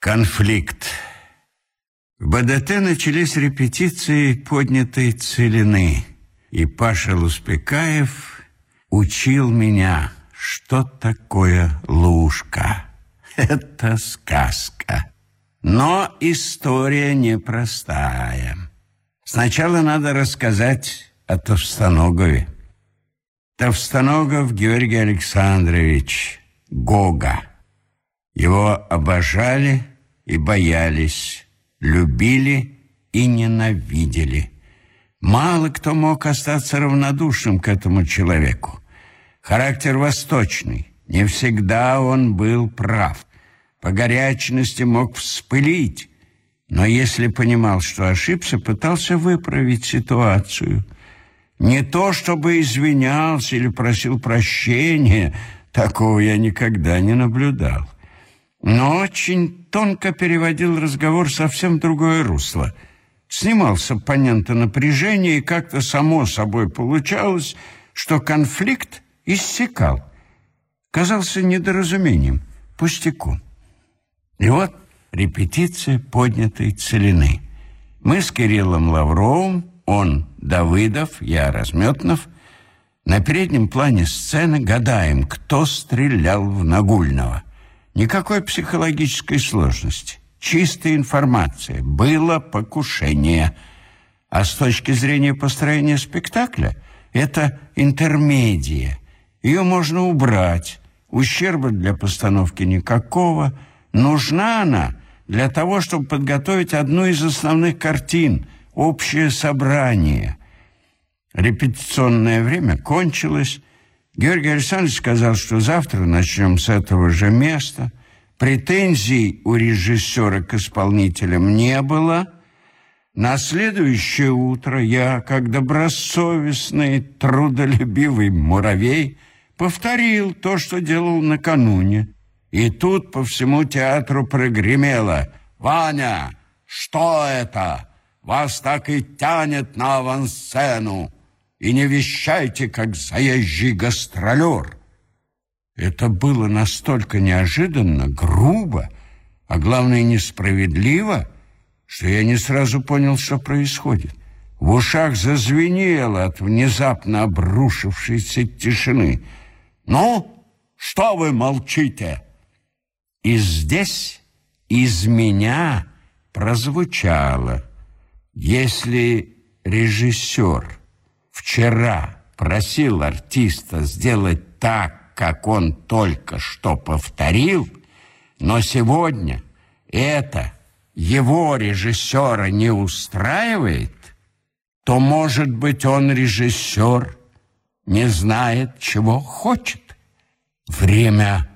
Конфликт. В БДТ начались репетиции поднятой целины, и Паша Луспекаев учил меня, что такое лужка. Это сказка. Но история непростая. Сначала надо рассказать о Товстоногове. Товстоногов Георгий Александрович Гога. Его обожали и боялись, любили и ненавидели. Мало кто мог остаться равнодушным к этому человеку. Характер восточный, не всегда он был прав. По горячности мог вспылить, но если понимал, что ошибся, пытался выправить ситуацию. Не то чтобы извинялся или просил прощения, такого я никогда не наблюдал но очень тонко переводил разговор совсем другое русло. Снимал с оппонента напряжение, и как-то само собой получалось, что конфликт иссякал. Казался недоразумением, пустяком. И вот репетиция поднятой целины. Мы с Кириллом Лавровым, он Давыдов, я Разметнов, на переднем плане сцены гадаем, кто стрелял в Нагульного. Никакой психологической сложности. Чистая информация. Было покушение. А с точки зрения построения спектакля, это интермедия. Ее можно убрать. Ущерба для постановки никакого. Нужна она для того, чтобы подготовить одну из основных картин – общее собрание. Репетиционное время кончилось, Георгий Александрович сказал, что завтра начнем с этого же места. Претензий у режиссера к исполнителям не было. На следующее утро я, как добросовестный, трудолюбивый муравей, повторил то, что делал накануне. И тут по всему театру прогремело «Ваня, что это? Вас так и тянет на авансцену!» И не вещайте, как заезжий гастролер. Это было настолько неожиданно, грубо, а главное несправедливо, что я не сразу понял, что происходит. В ушах зазвенело от внезапно обрушившейся тишины. «Ну, что вы молчите?» И здесь из меня прозвучало, если режиссер вчера просил артиста сделать так, как он только что повторил, но сегодня это его режиссера не устраивает, то, может быть, он режиссер не знает, чего хочет. Время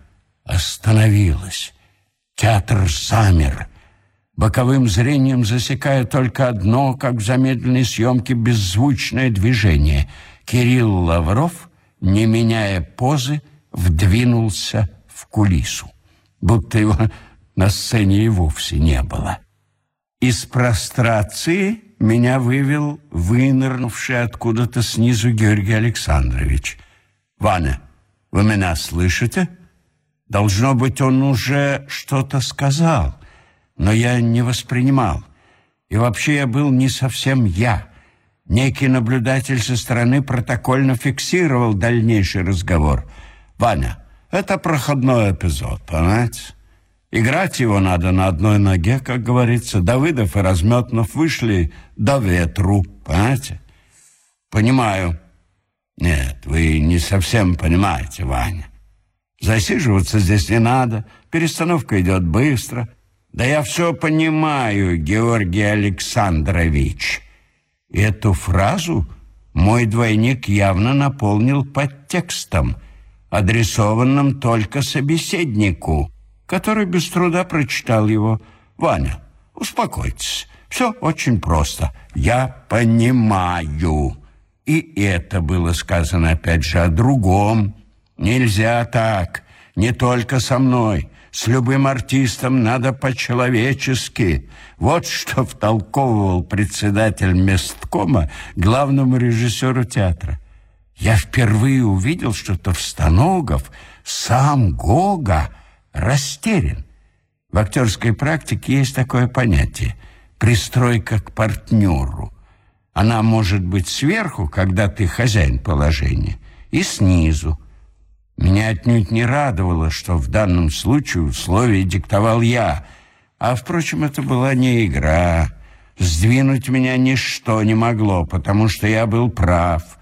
остановилось. Театр замер боковым зрением засекая только одно, как в замедленной съемке, беззвучное движение. Кирилл Лавров, не меняя позы, вдвинулся в кулису, будто его на сцене и вовсе не было. Из прострации меня вывел вынырнувший откуда-то снизу Георгий Александрович. «Ваня, вы меня слышите?» Должно быть, он уже что-то сказал но я не воспринимал. И вообще я был не совсем я. Некий наблюдатель со стороны протокольно фиксировал дальнейший разговор. «Ваня, это проходной эпизод, понимаете? Играть его надо на одной ноге, как говорится. Давыдов и Разметнов вышли до ветру, понимаете?» «Понимаю». «Нет, вы не совсем понимаете, Ваня. Засиживаться здесь не надо, перестановка идет быстро». Да я все понимаю, Георгий Александрович. Эту фразу мой двойник явно наполнил подтекстом, адресованным только собеседнику, который без труда прочитал его. «Ваня, успокойтесь, все очень просто. Я понимаю». И это было сказано опять же о другом. Нельзя так, не только со мной. С любым артистом надо по-человечески. Вот что втолковывал председатель месткома главному режиссеру театра. Я впервые увидел, что Товстоногов, сам Гога, растерян. В актерской практике есть такое понятие – пристройка к партнеру. Она может быть сверху, когда ты хозяин положения, и снизу. Меня отнюдь не радовало, что в данном случае условия диктовал я, а, впрочем, это была не игра. Сдвинуть меня ничто не могло, потому что я был прав.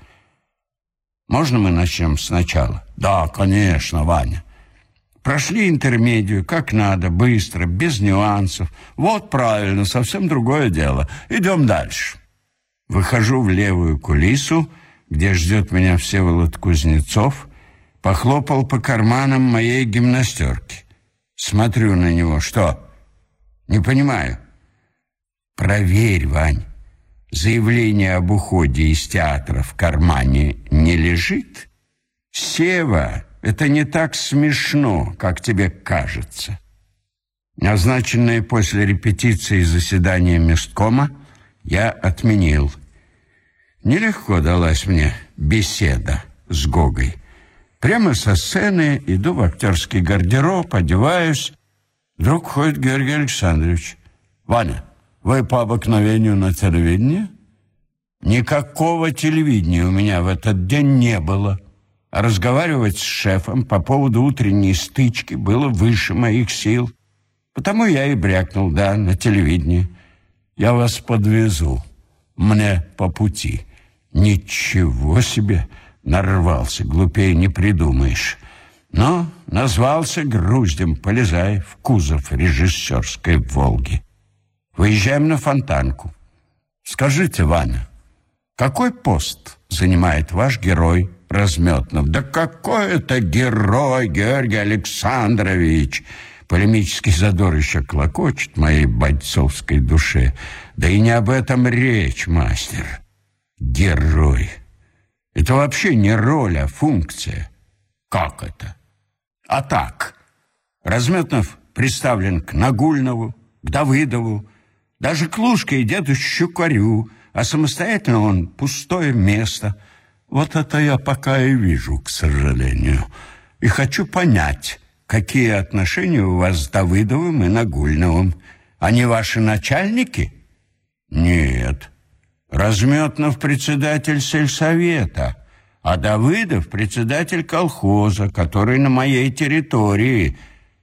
Можно мы начнем сначала? Да, конечно, Ваня. Прошли интермедию, как надо, быстро, без нюансов. Вот правильно, совсем другое дело. Идем дальше. Выхожу в левую кулису, где ждет меня Всеволод Кузнецов, похлопал по карманам моей гимнастерки. Смотрю на него. Что? Не понимаю. Проверь, Вань. Заявление об уходе из театра в кармане не лежит? Сева, это не так смешно, как тебе кажется. Назначенное после репетиции заседание месткома я отменил. Нелегко далась мне беседа с Гогой. Прямо со сцены иду в актерский гардероб, одеваюсь. Вдруг ходит Георгий Александрович. «Ваня, вы по обыкновению на телевидении?» Никакого телевидения у меня в этот день не было. Разговаривать с шефом по поводу утренней стычки было выше моих сил. Потому я и брякнул, да, на телевидении. Я вас подвезу. Мне по пути. Ничего себе! Нарвался, глупее не придумаешь. Но назвался груздем, полезай в кузов режиссерской «Волги». Выезжаем на Фонтанку. Скажите, Ваня, какой пост занимает ваш герой Разметнов. Да какой это герой, Георгий Александрович! Полемический задор еще клокочет моей бойцовской душе. Да и не об этом речь, мастер. Герой. Это вообще не роль, а функция. Как это? А так. Разметнов представлен к Нагульнову, к Давыдову, даже к Лужке и деду Щукарю, а самостоятельно он пустое место – вот это я пока и вижу, к сожалению. И хочу понять, какие отношения у вас с Давыдовым и Нагульновым. Они ваши начальники? Нет. Разметнов председатель сельсовета, а Давыдов председатель колхоза, который на моей территории.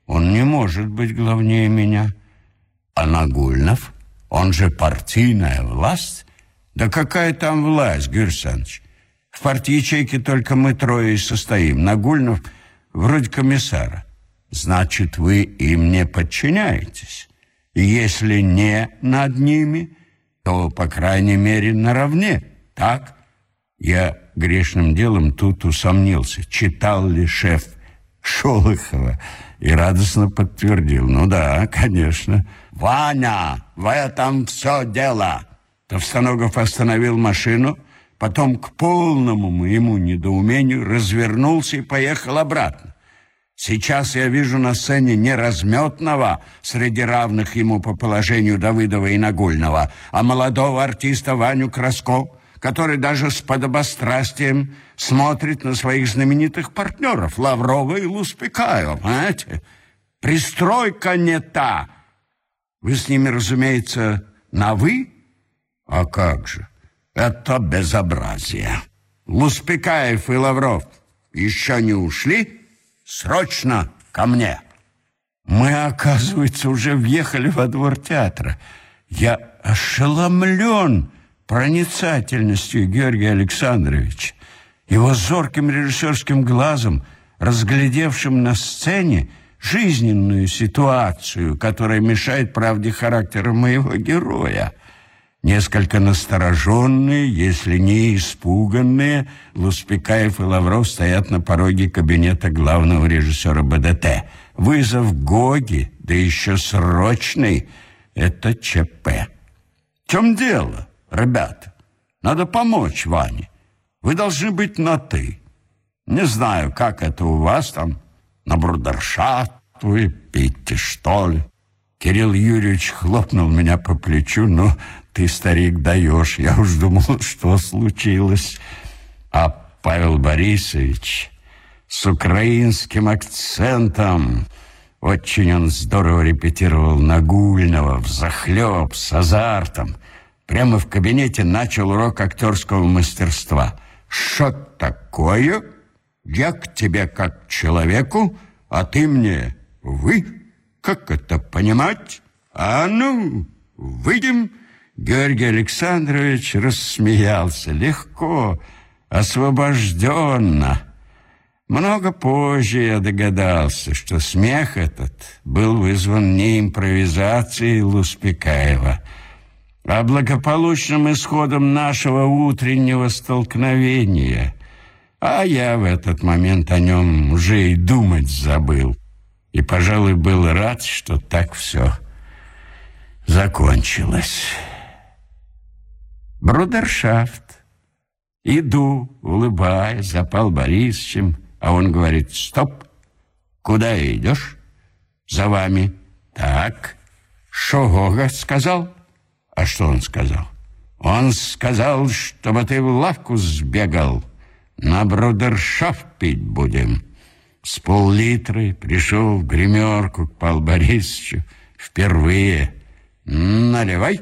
Он не может быть главнее меня. А Нагульнов, он же партийная власть? Да какая там власть, Гюрсанович? В партии ячейки только мы трое и состоим. Нагульнов вроде комиссара. Значит, вы им не подчиняетесь. Если не над ними, то, по крайней мере, наравне. Так? Я грешным делом тут усомнился, читал ли шеф Шолохова, и радостно подтвердил. Ну да, конечно. «Ваня, в этом все дело!» Товстоногов остановил машину Потом к полному моему недоумению развернулся и поехал обратно. Сейчас я вижу на сцене не разметного среди равных ему по положению Давыдова и Нагульного, а молодого артиста Ваню Краско, который даже с подобострастием смотрит на своих знаменитых партнеров Лаврова и Луспекаева, понимаете? Пристройка не та. Вы с ними, разумеется, на «вы»? А как же? Это безобразие. Луспекаев и Лавров еще не ушли? Срочно ко мне. Мы, оказывается, уже въехали во двор театра. Я ошеломлен проницательностью Георгия Александровича, его зорким режиссерским глазом, разглядевшим на сцене жизненную ситуацию, которая мешает правде характера моего героя. Несколько настороженные, если не испуганные, Луспекаев и Лавров стоят на пороге кабинета главного режиссера БДТ. Вызов Гоги, да еще срочный, это ЧП. В чем дело, ребята? Надо помочь Ване. Вы должны быть на «ты». Не знаю, как это у вас там, на брудершафт вы пить что ли. Кирилл Юрьевич хлопнул меня по плечу, но ты, старик, даешь. Я уж думал, что случилось. А Павел Борисович с украинским акцентом Очень он здорово репетировал Нагульного, взахлеб, с азартом. Прямо в кабинете начал урок актерского мастерства. «Что такое? Я к тебе как человеку, а ты мне вы? Как это понимать? А ну, выйдем!» Георгий Александрович рассмеялся легко, освобожденно. Много позже я догадался, что смех этот был вызван не импровизацией Луспекаева, а благополучным исходом нашего утреннего столкновения. А я в этот момент о нем уже и думать забыл. И, пожалуй, был рад, что так все закончилось. Брудершафт. Иду, улыбаясь, за Пал Борисовичем, а он говорит, стоп, куда идешь? За вами. Так, что Гога сказал? А что он сказал? Он сказал, чтобы ты в лавку сбегал. На брудершафт пить будем. С пол-литры пришел в гримерку к Пал Борисовичу впервые. Наливай.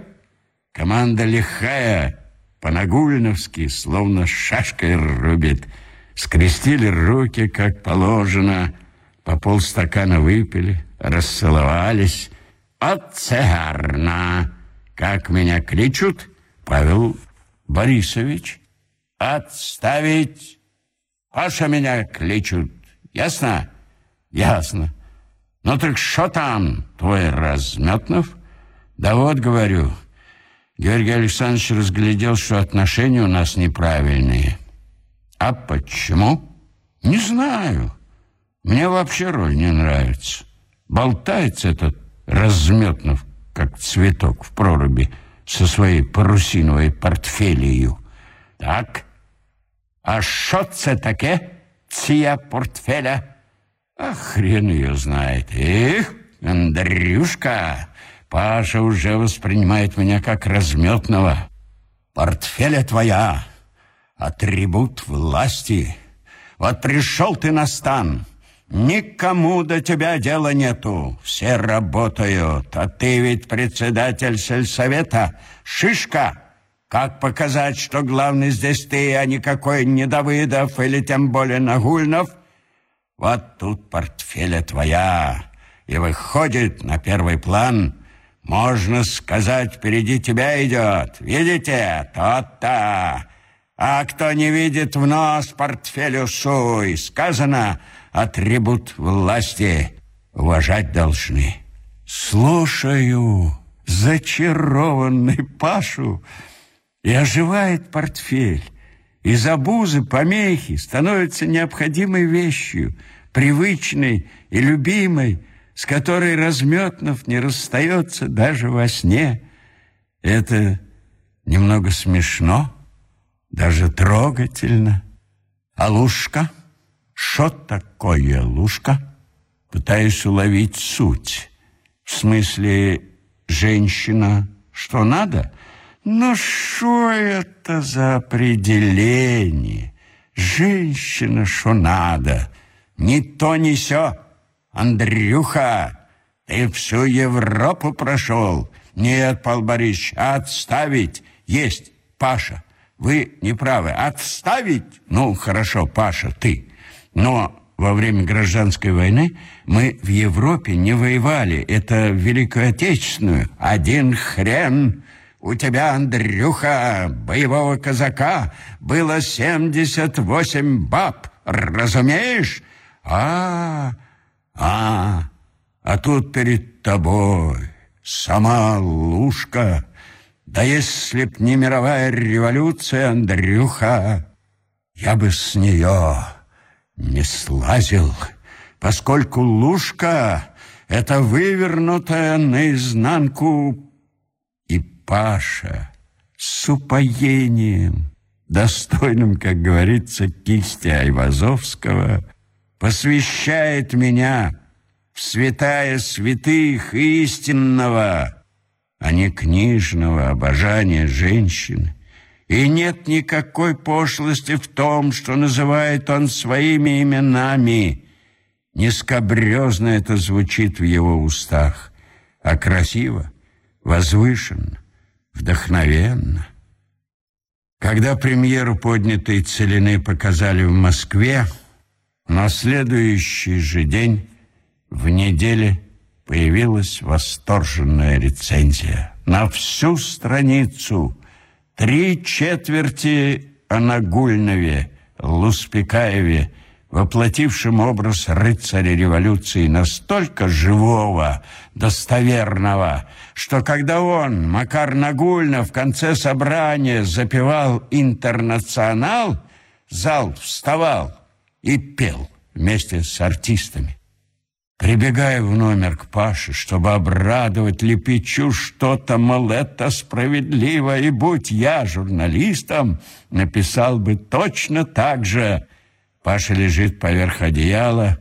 Команда лихая, по-нагульновски, словно шашкой рубит. Скрестили руки, как положено, по полстакана выпили, расцеловались. Отцегарно! Как меня кличут? Павел Борисович. Отставить! Паша меня кличут. Ясно? Ясно. Ну так что там, твой Разметнов? Да вот, говорю, Георгий Александрович разглядел, что отношения у нас неправильные. А почему? Не знаю. Мне вообще роль не нравится. Болтается этот Разметнов, как цветок в проруби, со своей парусиновой портфелью. Так, а что це таке, ця портфеля? А хрен ее знает. Эх, Андрюшка, Паша уже воспринимает меня как разметного. Портфеля твоя, атрибут власти. Вот пришел ты на стан, никому до тебя дела нету. Все работают, а ты ведь председатель сельсовета. Шишка! Как показать, что главный здесь ты, а никакой не Давыдов или тем более Нагульнов? Вот тут портфеля твоя и выходит на первый план – можно сказать, впереди тебя идет. Видите? Тот-то. А кто не видит, в нос портфелю суй. Сказано, атрибут власти. Уважать должны. Слушаю зачарованный Пашу, и оживает портфель. Из обузы, помехи становится необходимой вещью, привычной и любимой, с которой Разметнов не расстается даже во сне. Это немного смешно, даже трогательно. А Лушка? Что такое Лушка? Пытаюсь уловить суть. В смысле, женщина, что надо? Но что это за определение? Женщина, что надо? Ни то, ни сё. Андрюха, ты всю Европу прошел. Нет, Павел Борисович, отставить. Есть, Паша, вы не правы. Отставить? Ну, хорошо, Паша, ты. Но во время гражданской войны мы в Европе не воевали. Это Великую Отечественную. Один хрен. У тебя, Андрюха, боевого казака, было 78 баб. Разумеешь? А, -а, -а а, а тут перед тобой сама Лушка. Да если б не мировая революция, Андрюха, я бы с нее не слазил, поскольку Лушка — это вывернутая наизнанку и Паша с упоением, достойным, как говорится, кисти Айвазовского — посвящает меня в святая святых истинного, а не книжного обожания женщины. И нет никакой пошлости в том, что называет он своими именами. Не скобрезно это звучит в его устах, а красиво, возвышенно, вдохновенно. Когда премьеру поднятой целины показали в Москве, на следующий же день в неделе появилась восторженная рецензия. На всю страницу три четверти о Нагульнове, Луспекаеве, воплотившем образ рыцаря революции настолько живого, достоверного, что когда он, Макар Нагульно, в конце собрания запевал «Интернационал», зал вставал и пел вместе с артистами. Прибегая в номер к Паше, чтобы обрадовать Лепичу что-то, мол, это справедливо, и будь я журналистом, написал бы точно так же. Паша лежит поверх одеяла,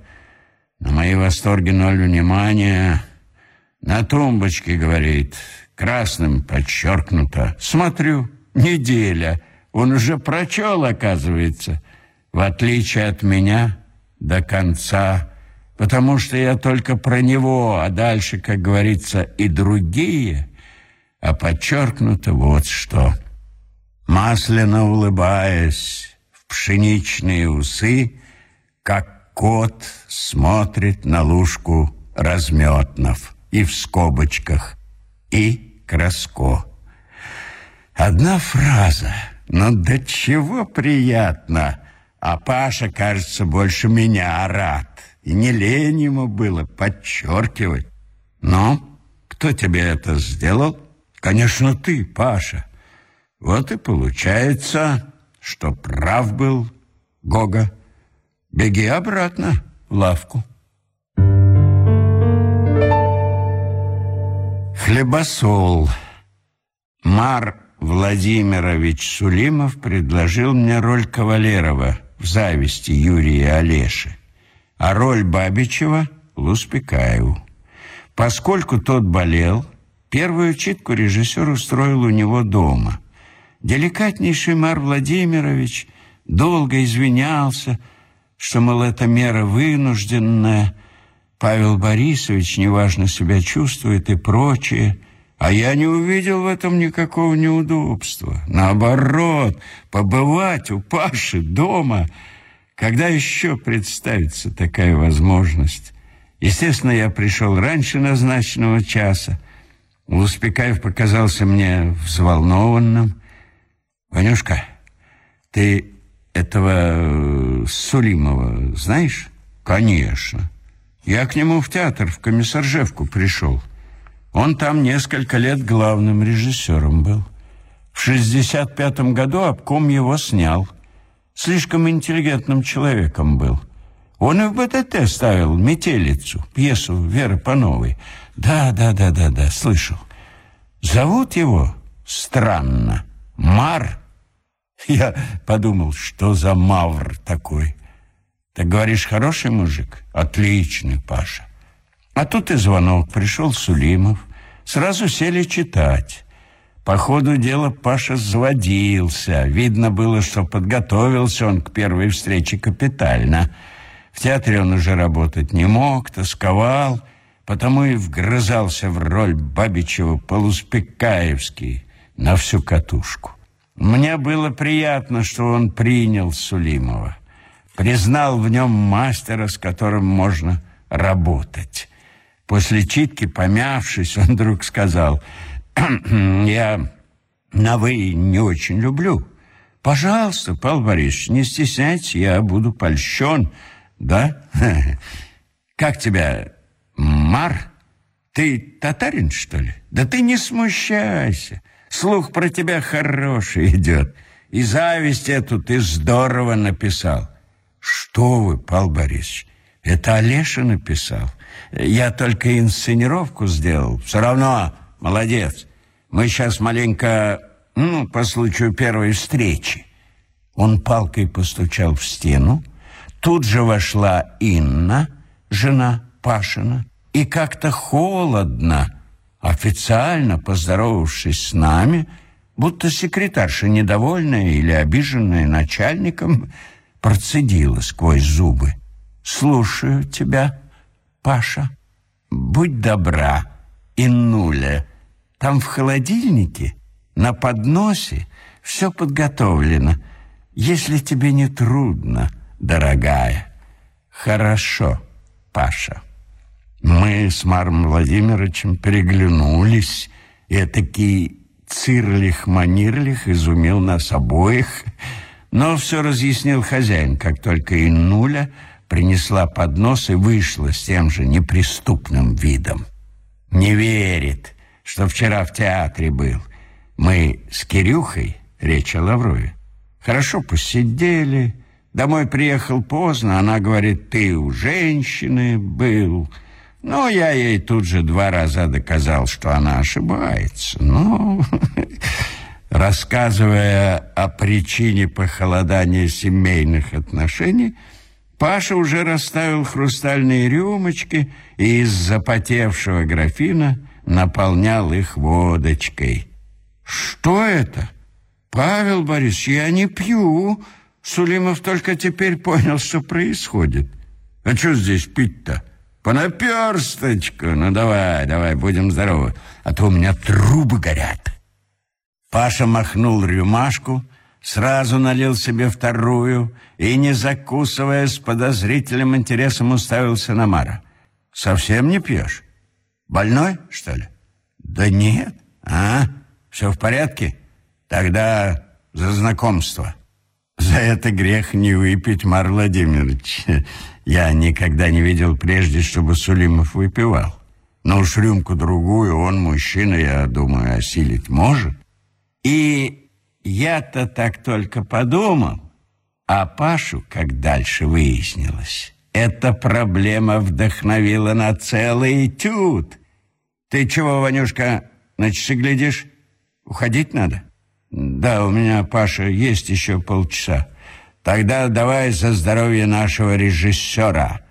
на мои восторги ноль внимания. На тумбочке, говорит, красным подчеркнуто. Смотрю, неделя, он уже прочел, оказывается, в отличие от меня, до конца потому что я только про него, а дальше, как говорится, и другие, а подчеркнуто вот что. Масляно улыбаясь в пшеничные усы, как кот смотрит на лужку разметнов и в скобочках, и краско. Одна фраза, но до чего приятно, а Паша, кажется, больше меня рад. И не лень ему было подчеркивать. Но кто тебе это сделал? Конечно, ты, Паша. Вот и получается, что прав был Гога. Беги обратно в лавку. Хлебосол. Мар Владимирович Сулимов предложил мне роль Кавалерова в «Зависти» Юрия Олеши а роль Бабичева — Луспекаеву. Поскольку тот болел, первую читку режиссер устроил у него дома. Деликатнейший Мар Владимирович долго извинялся, что, мол, эта мера вынужденная, Павел Борисович неважно себя чувствует и прочее. А я не увидел в этом никакого неудобства. Наоборот, побывать у Паши дома — когда еще представится такая возможность? Естественно, я пришел раньше назначенного часа. Луспекаев показался мне взволнованным. «Ванюшка, ты этого э, Сулимова знаешь?» «Конечно. Я к нему в театр, в Комиссаржевку пришел. Он там несколько лет главным режиссером был. В 65-м году обком его снял» слишком интеллигентным человеком был. Он и в БТТ ставил «Метелицу», пьесу Веры Пановой. Да, да, да, да, да, слышал. Зовут его странно Мар. Я подумал, что за Мавр такой. Ты говоришь, хороший мужик? Отличный, Паша. А тут и звонок. Пришел Сулимов. Сразу сели читать. По ходу дела Паша заводился. Видно было, что подготовился он к первой встрече капитально. В театре он уже работать не мог, тосковал, потому и вгрызался в роль Бабичева полуспекаевский на всю катушку. Мне было приятно, что он принял Сулимова, признал в нем мастера, с которым можно работать. После читки, помявшись, он вдруг сказал — я на «вы» не очень люблю. Пожалуйста, Павел Борисович, не стесняйтесь, я буду польщен. Да? Как тебя, Мар? Ты татарин, что ли? Да ты не смущайся. Слух про тебя хороший идет. И зависть эту ты здорово написал. Что вы, Павел Борисович, это Олеша написал. Я только инсценировку сделал. Все равно молодец. Мы сейчас маленько, ну, по случаю первой встречи. Он палкой постучал в стену. Тут же вошла Инна, жена Пашина, и как-то холодно, официально поздоровавшись с нами, будто секретарша, недовольная или обиженная начальником, процедила сквозь зубы. Слушаю тебя, Паша. Будь добра, Иннуля. Там в холодильнике, на подносе, все подготовлено. Если тебе не трудно, дорогая. Хорошо, Паша. Мы с Маром Владимировичем переглянулись, и такие цирлих-манирлих изумил нас обоих, но все разъяснил хозяин, как только Иннуля принесла поднос и вышла с тем же неприступным видом. Не верит, что вчера в театре был. Мы с Кирюхой, речь о Лаврове, хорошо посидели, домой приехал поздно, она говорит, ты у женщины был. Ну, я ей тут же два раза доказал, что она ошибается. Ну, рассказывая о причине похолодания семейных отношений, Паша уже расставил хрустальные рюмочки и из запотевшего графина наполнял их водочкой. «Что это? Павел Борисович, я не пью!» Сулимов только теперь понял, что происходит. «А что здесь пить-то?» «Понаперсточку! Ну давай, давай, будем здоровы, а то у меня трубы горят!» Паша махнул рюмашку, сразу налил себе вторую и, не закусывая, с подозрительным интересом уставился на Мара. «Совсем не пьешь? Больной, что ли?» «Да нет. А, все в порядке? Тогда за знакомство». «За это грех не выпить, Мар Владимирович. Я никогда не видел прежде, чтобы Сулимов выпивал. Но уж рюмку-другую он, мужчина, я думаю, осилить может. И я-то так только подумал, а Пашу, как дальше выяснилось, эта проблема вдохновила на целый этюд. Ты чего, Ванюшка, на часы глядишь? Уходить надо? Да, у меня, Паша, есть еще полчаса. Тогда давай за здоровье нашего режиссера.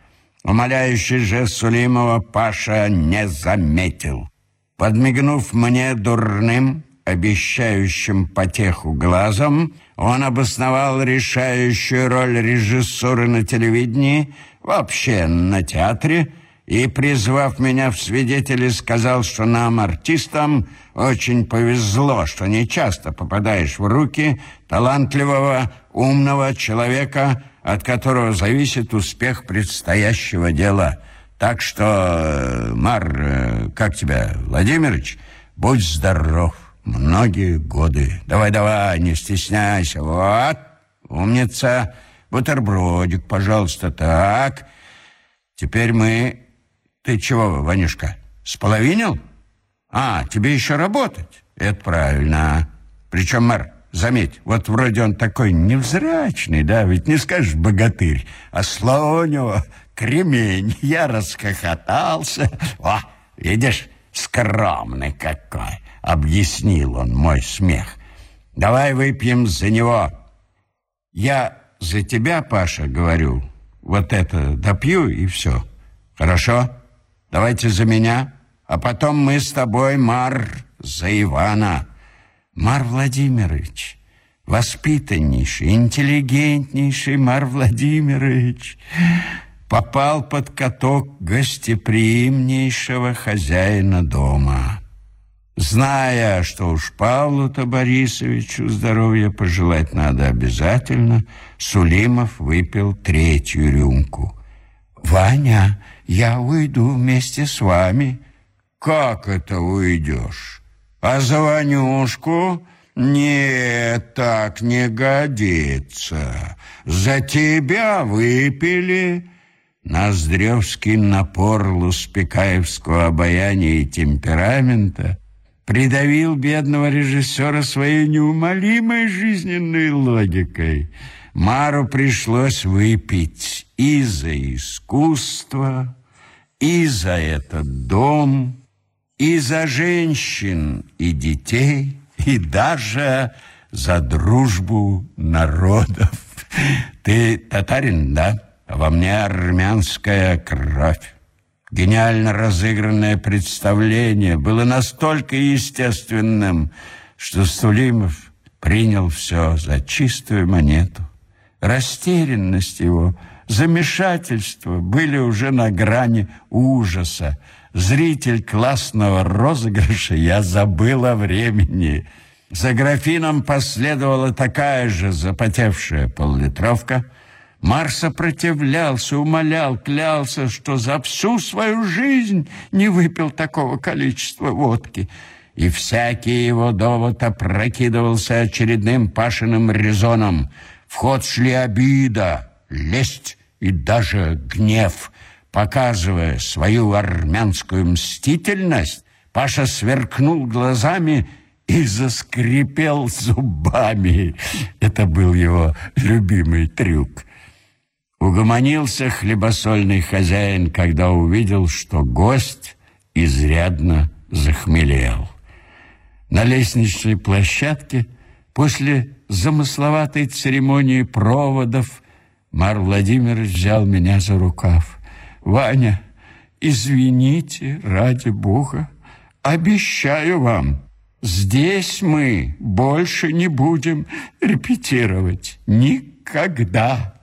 Умоляющий же Сулимова Паша не заметил. Подмигнув мне дурным, обещающим потеху глазом, он обосновал решающую роль режиссуры на телевидении, вообще на театре, и, призвав меня в свидетели, сказал, что нам, артистам, очень повезло, что не часто попадаешь в руки талантливого, умного человека, от которого зависит успех предстоящего дела. Так что, Мар, э, как тебя, Владимирович, будь здоров многие годы. Давай-давай, не стесняйся. Вот, умница. Бутербродик, пожалуйста, так. Теперь мы... Ты чего, Ванюшка, споловинил? А, тебе еще работать? Это правильно. Причем, мэр, заметь, вот вроде он такой невзрачный, да, ведь не скажешь богатырь, а слово у него кремень. Я расхохотался. О, видишь, скромный какой объяснил он мой смех. Давай выпьем за него. Я за тебя, Паша, говорю. Вот это допью и все. Хорошо? Давайте за меня, а потом мы с тобой, Мар, за Ивана. Мар Владимирович, воспитаннейший, интеллигентнейший Мар Владимирович попал под каток гостеприимнейшего хозяина дома. Зная, что уж Павлу-то Борисовичу здоровья пожелать надо обязательно, Сулимов выпил третью рюмку. «Ваня, я уйду вместе с вами». «Как это уйдешь? А за Ванюшку?» «Нет, так не годится. За тебя выпили». Ноздревский напор луспекаевского обаяния и темперамента придавил бедного режиссера своей неумолимой жизненной логикой. Мару пришлось выпить и за искусство, и за этот дом, и за женщин, и детей, и даже за дружбу народов. Ты татарин, да? Во мне армянская кровь. Гениально разыгранное представление было настолько естественным, что Сулимов принял все за чистую монету. Растерянность его замешательства были уже на грани ужаса. Зритель классного розыгрыша, я забыл о времени. За графином последовала такая же запотевшая поллитровка. Мар сопротивлялся, умолял, клялся, что за всю свою жизнь не выпил такого количества водки. И всякий его довод опрокидывался очередным Пашиным резоном. В ход шли обида, лесть и даже гнев. Показывая свою армянскую мстительность, Паша сверкнул глазами и заскрипел зубами. Это был его любимый трюк. Угомонился хлебосольный хозяин, когда увидел, что гость изрядно захмелел. На лестничной площадке после замысловатой церемонии проводов Мар Владимирович взял меня за рукав. «Ваня, извините, ради Бога, обещаю вам, здесь мы больше не будем репетировать. Никогда!»